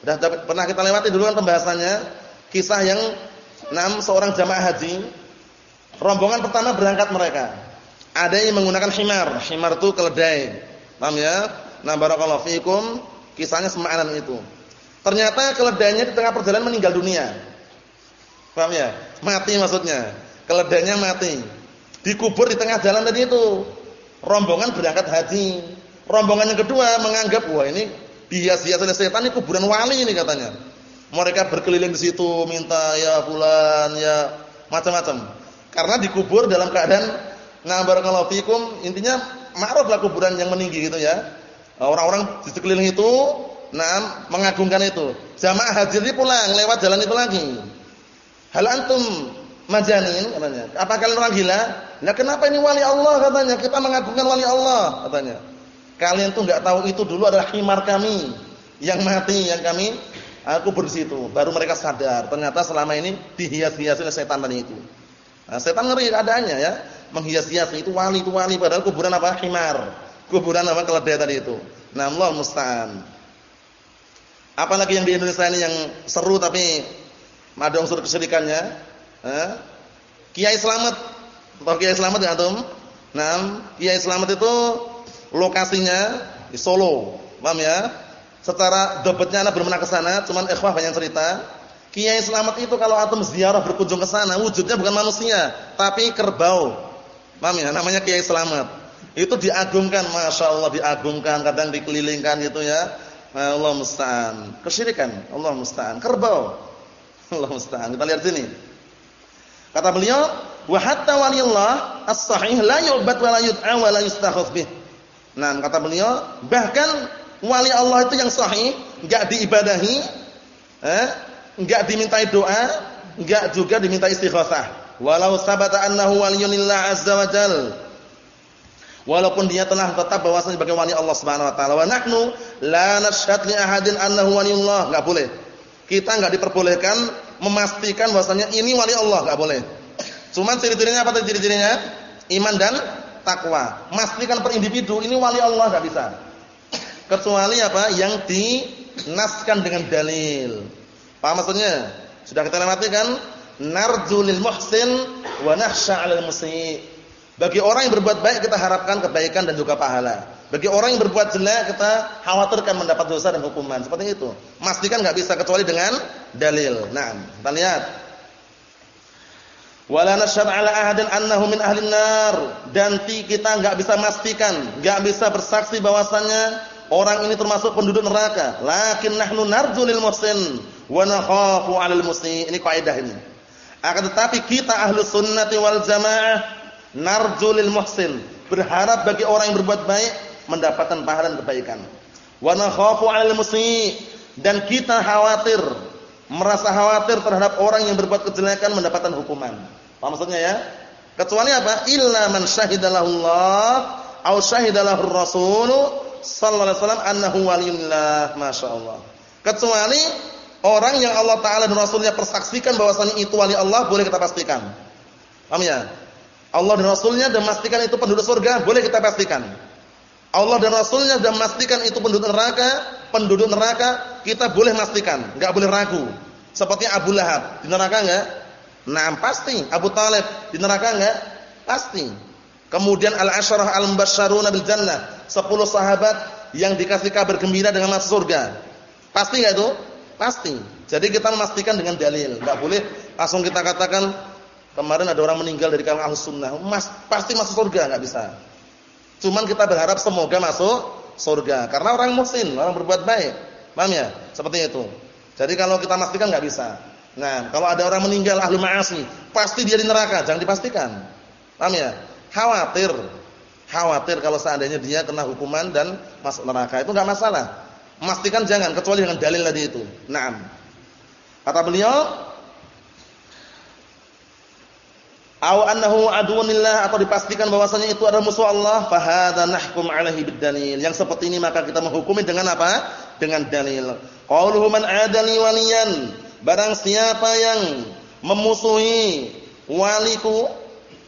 Sudah pernah kita lewati dulu kan pembahasannya kisah yang enam seorang jamaah haji rombongan pertama berangkat mereka. Ada yang menggunakan himar, himar itu keledai. Paham ya? Nah, barakallahu fikum, kisahnya semanan itu. Ternyata keledainya di tengah perjalanan meninggal dunia. Paham ya? Mati maksudnya. Keledainya mati. Dikubur di tengah jalan tadi itu. Rombongan berangkat haji. Rombongan yang kedua menganggap wah ini bias-bias oleh setan ini kuburan wali ini katanya. Mereka berkeliling di situ minta ya bulan ya macam-macam. Karena dikubur dalam keadaan nah barakallahu intinya ma'ruf lah kuburan yang meninggi gitu ya. Orang-orang di sekeliling itu Nah, mengagungkan itu. Jamaah haji ini pulang lewat jalan itu lagi. Hal antum majanin katanya. Apa kalian orang gila? Nah, kenapa ini wali Allah katanya? Kita mengagungkan wali Allah katanya. Kalian tuh enggak tahu itu dulu adalah himar kami yang mati yang kami aku bersitu. Baru mereka sadar ternyata selama ini dihias-hiasi oleh setan tadi itu. Nah, setan ngeri keadaannya ya, menghias-hias itu wali itu wali padahal kuburan apa? Himar. Kuburan apa keledai tadi itu. Nah, Allah musta'an. Apalagi yang di Indonesia ini yang seru tapi ada unsur kesyirikannya. Eh? Kiai Slamet. Tahu Kiai Slamet ya antum? Nah, Kiai Slamet itu lokasinya di Solo. Paham ya? Secara dobetnya anak belum pernah ke sana, cuman ikhwah banyak cerita. Kiai Slamet itu kalau antum ziarah berkunjung ke sana, wujudnya bukan manusia, tapi kerbau. Paham ya? Namanya Kiai Slamet. Itu diagungkan, Masya Allah diagungkan, kadang dikelilingkan gitu ya Allah musta'an. Kesyirikan, Allah musta'an. Kerbau. Allah musta'an. Kita lihat sini. Kata beliau, "Wa hatta waliyullah as-sahih la yu'bad wa la yud'a wa la yustakhaf bih." Nah, kata beliau, bahkan wali Allah itu yang sahih, enggak diibadahi, eh, enggak dimintai doa, enggak juga dimintai istighatsah. Walau sabata annahu waliyulillah azza wa Walaupun dia telah tetap bahwasanya sebagai wali Allah Subhanahu wa taala. Wa nahnu la nashhad li ahadin annahu waliyullah, enggak boleh. Kita enggak diperbolehkan memastikan bahwasanya ini wali Allah, enggak boleh. Cuman ciri-cirinya apa ciri-cirinya? Iman dan takwa. Memastikan per individu ini wali Allah enggak bisa. Kecuali apa? Yang dinaskan dengan dalil. Paham maksudnya? Sudah kita lewati kan? Narju lil muhsin wa nakhsha 'alal musii. Bagi orang yang berbuat baik kita harapkan kebaikan dan juga pahala. Bagi orang yang berbuat jelek kita khawatirkan mendapat dosa dan hukuman. Seperti itu. Pastikan nggak bisa kecuali dengan dalil. Nah, kita lihat. Wala nasyhadu ala ahadin annahu min ahlin nar dan kita nggak bisa memastikan, nggak bisa bersaksi bahwasannya orang ini termasuk penduduk neraka. Lakin nahnu narju lil muhsin wa nakhafu 'alal musii. Ini kaidah ini. Akan tetapi kita ahlu sunnati wal jamaah narjulil muhsin, berharap bagi orang yang berbuat baik mendapatkan pahala kebaikan. Wa nakhafu 'alal musii dan kita khawatir merasa khawatir terhadap orang yang berbuat kejelekan mendapatkan hukuman. Apa maksudnya ya? Kecuali apa? Illa man syahidalahu Allah au syahidalahu Rasul sallallahu alaihi wasallam annahu waliyullah, masyaallah. Kecuali orang yang Allah taala dan Rasulnya persaksikan bahwasanya itu wali Allah, boleh kita pastikan. Paham ya? Allah dan Rasulnya dan memastikan itu penduduk surga, boleh kita pastikan. Allah dan Rasulnya sudah memastikan itu penduduk neraka, penduduk neraka kita boleh memastikan, nggak boleh ragu. Seperti Abu Lahab di neraka enggak? Nah, pasti. Abu Talib di neraka enggak? Pasti. Kemudian al-asyarah al-mubasysyaruna bil jannah, 10 sahabat yang dikasih kabar gembira dengan masuk surga. Pasti enggak itu? Pasti. Jadi kita memastikan dengan dalil, enggak boleh langsung kita katakan kemarin ada orang meninggal dari kalangan Ahlus Sunnah, mas, pasti masuk surga, enggak bisa. Cuman kita berharap semoga masuk surga karena orang muslim, orang berbuat baik. Paham ya? Seperti itu. Jadi kalau kita pastikan nggak bisa. Nah, kalau ada orang meninggal ahli ma'asi, pasti dia di neraka, jangan dipastikan. Paham ya? Khawatir. Khawatir kalau seandainya dia kena hukuman dan masuk neraka itu enggak masalah. Memastikan jangan kecuali dengan dalil tadi itu. Naam. Kata beliau, Au annahu aduwwunillah atau dipastikan bahwasanya itu adalah musuh Allah, fa hadza nahkum alaihi bidalil. Yang seperti ini maka kita menghukumi dengan apa? Dengan dalil. Qauluhu man adali waliyan. Barang siapa yang memusuhi waliku,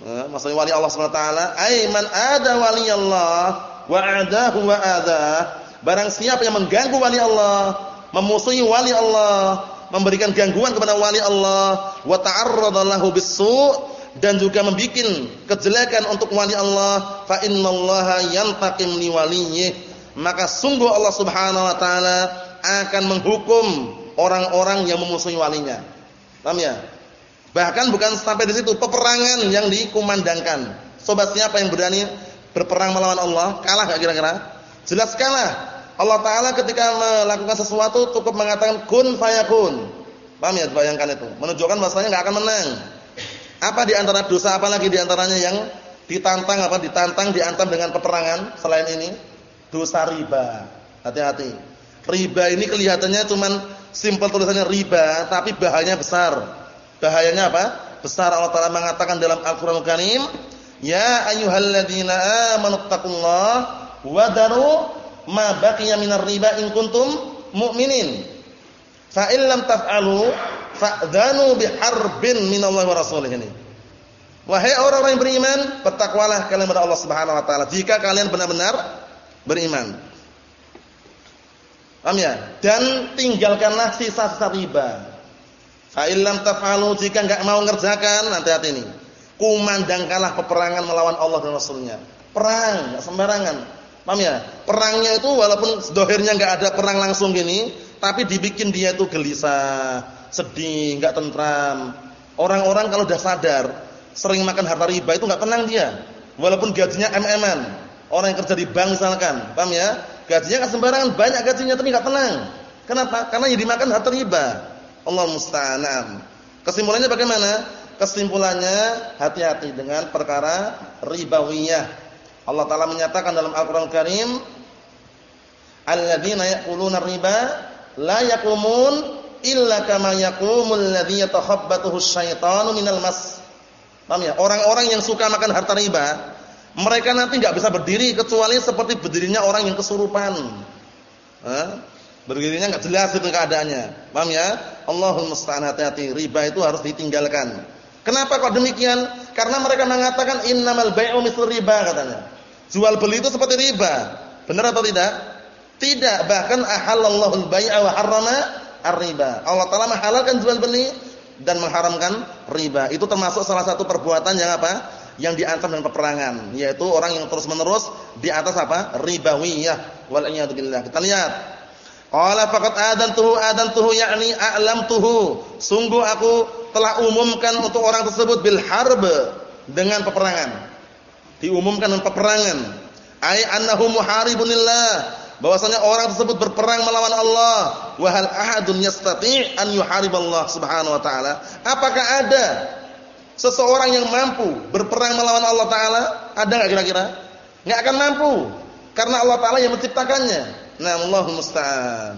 eh, maksudnya wali Allah Subhanahu wa taala, ai man ada wali Allah wa adahu wa adha. Barang siapa yang mengganggu wali Allah, memusuhi wali Allah, memberikan gangguan kepada wali Allah, wa ta'arrada lahu bis-su' dan juga membuat kejelekan untuk wali Allah fa innallaha yantaqim liwaliyhi maka sungguh Allah Subhanahu wa taala akan menghukum orang-orang yang memusuhi walinya. Paham ya? Bahkan bukan sampai di situ peperangan yang dikumandangkan. Sobat siapa yang berani berperang melawan Allah? Kalah enggak kira-kira? Jelas kalah. Allah taala ketika melakukan sesuatu cukup mengatakan kun fayakun. Paham ya? Bayangkan itu. Menunjukkan bahwasanya enggak akan menang apa di antara dosa apa lagi di antaranya yang ditantang apa ditantang diantam dengan peperangan selain ini? Dosa riba. Hati-hati. Riba ini kelihatannya cuman simpel tulisannya riba, tapi bahayanya besar. Bahayanya apa? Besar Allah Taala mengatakan dalam Al-Qur'an Al Karim, "Ya ayyuhalladzina amanu taqullaha wa daru ma baqiya minar riba in kuntum mu'minin." Fa taf'alu fa'dhanu biharbin minallahi wa rasulih ini. Wahai orang-orang yang beriman, bertakwalah kalian kepada Allah Subhanahu wa taala jika kalian benar-benar beriman. Paham ya? Dan tinggalkanlah sisa-sisa riba. Fa illam taf'alu jika enggak mau ngerjakan, nanti hati ini. Kumandangkanlah peperangan melawan Allah dan Rasulnya. Perang, enggak sembarangan. Paham ya? Perangnya itu walaupun dohirnya enggak ada perang langsung gini, tapi dibikin dia itu gelisah, sedih, enggak tentram. Orang-orang kalau sudah sadar sering makan harta riba itu enggak tenang dia. Walaupun gajinya mm-an. Orang yang kerja di bank misalkan, paham ya? Gajinya enggak sembarangan, banyak gajinya tapi enggak tenang. Kenapa? Karena yang dimakan harta riba. Allah musta'an. Kesimpulannya bagaimana? Kesimpulannya hati-hati dengan perkara ribawiyah. Allah taala menyatakan dalam Al-Qur'an Karim, "Alladzina ya'kuluna riba la yaqumun illa kama yaqumul ladzi yatakhabbathu syaitanu minal mas. Paham ya? Orang-orang yang suka makan harta riba, mereka nanti enggak bisa berdiri kecuali seperti berdirinya orang yang kesurupan. Hah? Berdirinya enggak jelas itu keadaannya. Paham ya? Allahul musta'an hati-hati, riba itu harus ditinggalkan. Kenapa kok demikian? Karena mereka mengatakan innamal bai'u mithlu riba katanya. Jual beli itu seperti riba. Benar atau tidak? Tidak, bahkan ahallallahu al-bai'a wa harrama ar-riba. Allah Taala menghalalkan jual beli dan mengharamkan riba. Itu termasuk salah satu perbuatan yang apa? Yang diancam dengan peperangan, yaitu orang yang terus-menerus di atas apa? ribawiyah. Wal billah. Kita lihat. Qala faqad adantuhu adantuhu yakni a'lamtuhu. Sungguh aku telah umumkan untuk orang tersebut bil harb dengan peperangan. Diumumkan dengan peperangan. Ai annahu muharibunillah bahwasanya orang tersebut berperang melawan Allah. Wa hal ahadun yastati' an yuhariballah subhanahu wa ta'ala. Apakah ada seseorang yang mampu berperang melawan Allah taala? Ada enggak kira-kira? Enggak akan mampu. Karena Allah taala yang menciptakannya. Nah Allahu musta'an.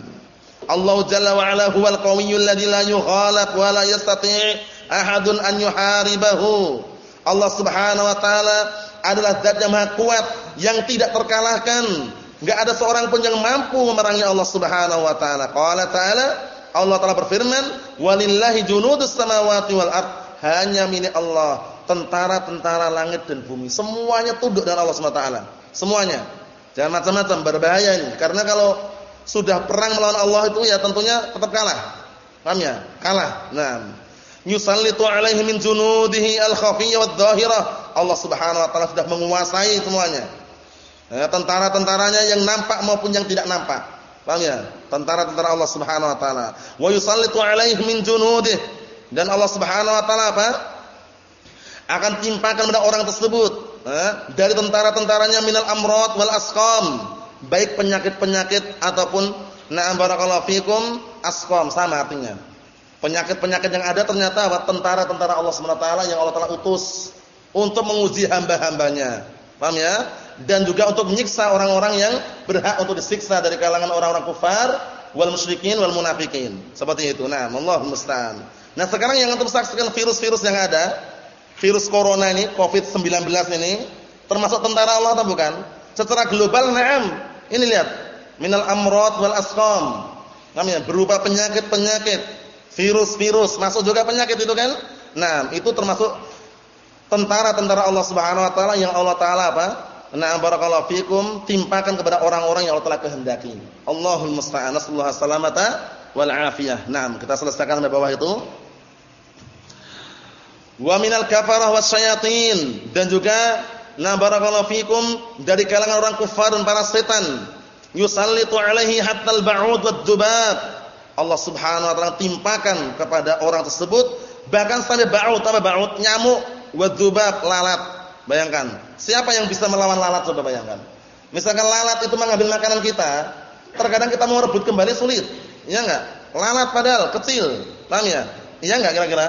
Allah Jalla wa Ala huwal qawiyyul ladzi la yughalab wa la yastati' ahadun an yuharibahu. Allah Subhanahu wa taala adalah zat yang maha kuat yang tidak terkalahkan. Enggak ada seorang pun yang mampu memerangi Allah Subhanahu wa taala. Qala ta'ala Allah taala berfirman, "Walillahi junudus samawati wal ard." Hanya milik Allah tentara-tentara langit dan bumi. Semuanya tunduk dengan Allah Subhanahu wa taala. Semuanya. Jangan macam-macam berbahaya ini. Karena kalau sudah perang melawan Allah itu ya tentunya tetap kalah. Paham ya? Kalah. Nah, yusallitu alaihi min junudihi al-khafiyyah wad-dhahirah. Allah Subhanahu wa taala sudah menguasai semuanya. Ya, tentara-tentaranya yang nampak maupun yang tidak nampak. Paham ya? Tentara-tentara Allah Subhanahu wa taala. Wa yusallitu alaihi min junudihi dan Allah Subhanahu wa taala apa? akan timpakan pada orang tersebut eh, dari tentara-tentaranya minal amrad wal asqam baik penyakit-penyakit ataupun na'am barakallahu fikum asqam sama artinya. Penyakit-penyakit yang ada ternyata tentara-tentara Allah Subhanahu wa taala yang Allah taala utus untuk menguji hamba-hambanya. Paham ya? Dan juga untuk menyiksa orang-orang yang berhak untuk disiksa dari kalangan orang-orang kufar wal musyrikin wal munafikin. Seperti itu. Nah, Allah musta'an. Nah, sekarang yang untuk saksikan virus-virus yang ada, virus corona ini, Covid-19 ini, termasuk tentara Allah atau bukan? Secara global, na'am. Ini lihat, minal amrad wal asqam. Namanya berupa penyakit-penyakit, virus-virus, masuk juga penyakit itu kan? Nah, itu termasuk tentara-tentara Allah Subhanahu wa taala yang Allah taala apa? Nah, barakallahu fikum timpakan kepada orang-orang yang Allah telah kehendaki. Allahul musta'an. Nasallahu salamata wal afiyah. Naam, kita selesaikan di bawah itu. Wa minal kafarah wasyayatin dan juga Nah barakallahu fikum dari kalangan orang kufar dan para setan. Yusallitu alaihi hatta al-ba'ud wad-dubab. Allah Subhanahu wa taala timpakan kepada orang tersebut bahkan sampai ba'ud apa ba'ud nyamuk wad-dubab lalat. Bayangkan, siapa yang bisa melawan lalat coba bayangkan. Misalkan lalat itu mengambil makanan kita, terkadang kita mau rebut kembali sulit. Iya enggak? Lalat padahal kecil. Paham ya? Iya enggak kira-kira?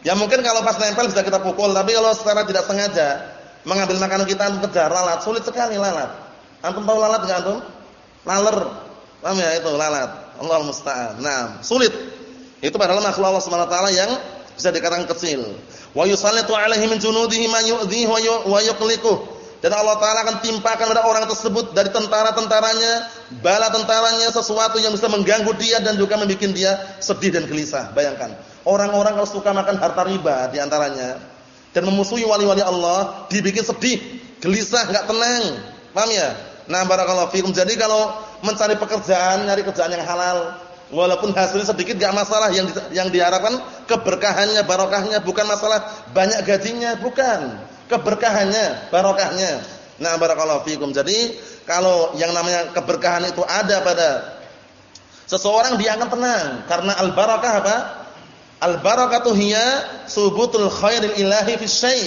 Ya mungkin kalau pas nempel bisa kita pukul, tapi kalau secara tidak sengaja mengambil makanan kita antum kejar lalat, sulit sekali lalat. Antum tahu lalat enggak antum? Laler. Paham ya itu lalat. Allah musta'an. Nah, sulit. Itu padahal makhluk Allah Subhanahu wa taala yang bisa dikatakan kecil. Wa yusallitu alaihi min junudihi ma yu'dhihi wa yuqliquh. Dan Allah Ta'ala akan timpakan pada orang tersebut dari tentara-tentaranya, bala tentaranya sesuatu yang bisa mengganggu dia dan juga membuat dia sedih dan gelisah. Bayangkan, orang-orang kalau suka makan harta riba di antaranya, dan memusuhi wali-wali Allah, dibikin sedih, gelisah, enggak tenang. Paham ya? Nah, barakallahu fikum. Jadi kalau mencari pekerjaan, nyari kerjaan yang halal, walaupun hasilnya sedikit enggak masalah, yang yang diharapkan keberkahannya, barokahnya, bukan masalah banyak gajinya, bukan. Keberkahannya, barokahnya. Nah, barakallahu fikum. Jadi, kalau yang namanya keberkahan itu ada pada seseorang dia akan tenang karena al-barakah apa? Al-barakatuh hiya subutul khairil ilahi fi syai'.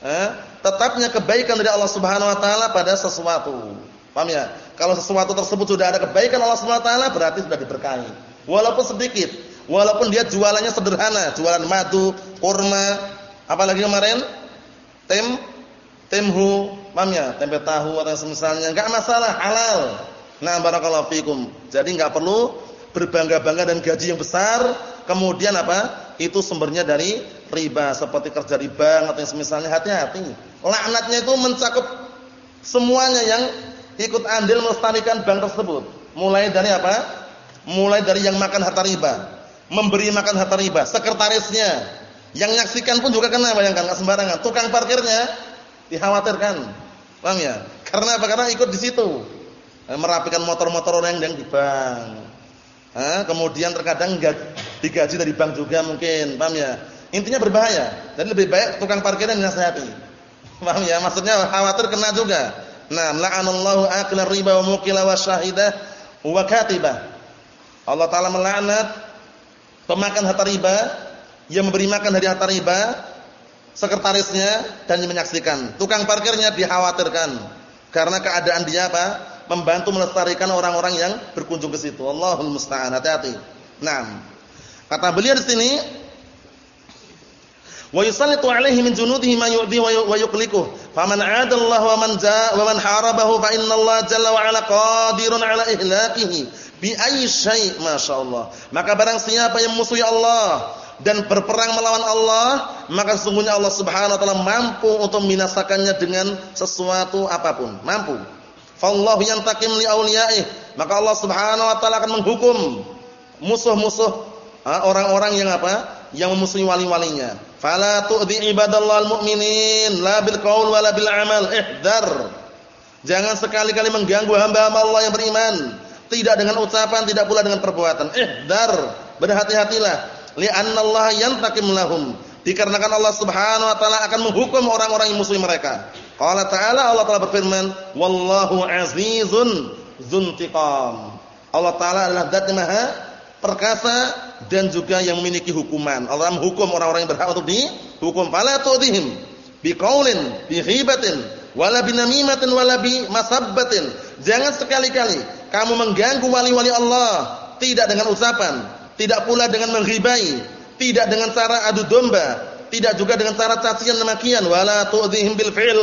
Eh, tetapnya kebaikan dari Allah Subhanahu wa taala pada sesuatu. Paham ya? Kalau sesuatu tersebut sudah ada kebaikan Allah taala berarti sudah diberkahi. Walaupun sedikit, walaupun dia jualannya sederhana, jualan madu, kurma, apalagi kemarin tem temhu, paham ya? Tempe tahu atau semisalnya, enggak masalah, halal. Nah, barakallahu fikum. Jadi enggak perlu berbangga-bangga dan gaji yang besar Kemudian apa? Itu sumbernya dari riba, seperti kerja di bank atau yang semisalnya hati-hati. Laknatnya itu mencakup semuanya yang ikut andil melestarikan bank tersebut. Mulai dari apa? Mulai dari yang makan harta riba, memberi makan harta riba, sekretarisnya, yang menyaksikan pun juga kena bayangkan enggak sembarangan. Tukang parkirnya dikhawatirkan. Paham ya? Karena apa? Karena ikut di situ. Merapikan motor-motor orang yang di bank. Ha? kemudian terkadang digaji dari bank juga mungkin, paham ya? Intinya berbahaya. Jadi lebih baik tukang parkirnya dinasihati. Paham ya? Maksudnya khawatir kena juga. Nah, la'anallahu akila riba wa mukila wa syahidah wa katibah. Allah taala melaknat pemakan harta riba yang memberi makan dari harta riba, sekretarisnya dan yang menyaksikan. Tukang parkirnya dikhawatirkan karena keadaan dia apa? membantu melestarikan orang-orang yang berkunjung ke situ. Allahul musta'an. Hati-hati. Naam. Kata beliau di sini, wa yusallitu alaihi min junudihi ma yu'dhi wa yuqlikuh. Faman 'ada Allah wa man jaa wa man harabahu fa inna Allah jalla wa 'ala qadirun 'ala ihlakihi bi ayyi syai' masyaallah. Maka barang siapa yang musuhi Allah dan berperang melawan Allah, maka sesungguhnya Allah Subhanahu wa taala mampu untuk membinasakannya dengan sesuatu apa pun, mampu. Fallahu yantaqim li awliyaih. Maka Allah Subhanahu wa taala akan menghukum musuh-musuh orang-orang yang apa? Yang memusuhi wali-walinya. Fala tu'dhi ibadallahal mu'minin la bil qaul wala bil amal. Ihdar. Jangan sekali-kali mengganggu hamba-hamba Allah yang beriman tidak dengan ucapan, tidak pula dengan perbuatan. Ihdar, berhati-hatilah. Li'anna Allah yantaqim lahum. Dikarenakan Allah Subhanahu wa taala akan menghukum orang-orang yang musuh mereka. Qala ta'ala Allah taala berfirman, "Wallahu azizun dzuntiqam." Allah taala adalah zat yang maha perkasa dan juga yang memiliki hukuman. Allah menghukum orang-orang yang berhak untuk dihukum. Fala tu'dihim biqaulin, bighibatin, wala binamimatin wala bimasabbatin. Jangan sekali-kali kamu mengganggu wali-wali Allah tidak dengan ucapan, tidak pula dengan menghibai, tidak dengan cara adu domba, tidak juga dengan cara cacian dan makian, wala tu'dhihim bil fi'l.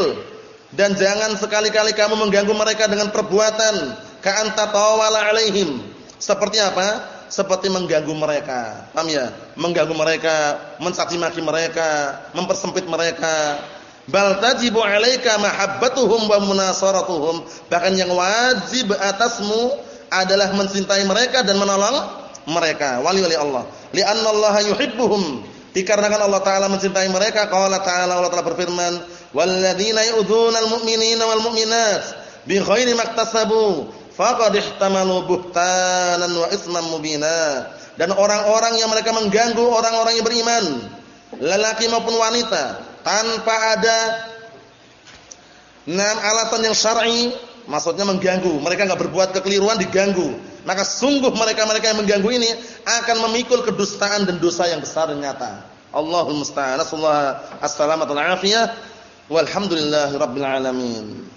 Dan jangan sekali-kali kamu mengganggu mereka dengan perbuatan, ka'anta tawala alaihim. Seperti apa? Seperti mengganggu mereka. Paham ya? Mengganggu mereka, mencaci maki mereka, mempersempit mereka Bal tajibu 'alaika mahabbatuhum wa munasaratuhum. Bahkan yang wajib atasmu adalah mencintai mereka dan menolong mereka, wali-wali Allah. Li'anna Allah yuhibbuhum. Dikarenakan Allah taala mencintai mereka, qala ta'ala Allah taala berfirman, "Walladzina yu'dzunal mu'minina wal mu'minat bighairi maktasabu faqad ihtamalu buhtanan wa isman mubina." Dan orang-orang yang mereka mengganggu orang-orang yang beriman, lelaki maupun wanita, tanpa ada enam alasan yang syar'i, maksudnya mengganggu. Mereka enggak berbuat kekeliruan diganggu. Maka sungguh mereka-mereka yang mengganggu ini akan memikul kedustaan dan dosa yang besar dan nyata. Allahumma musta'an. Wabarakatuh. Walhamdulillahirabbil alamin.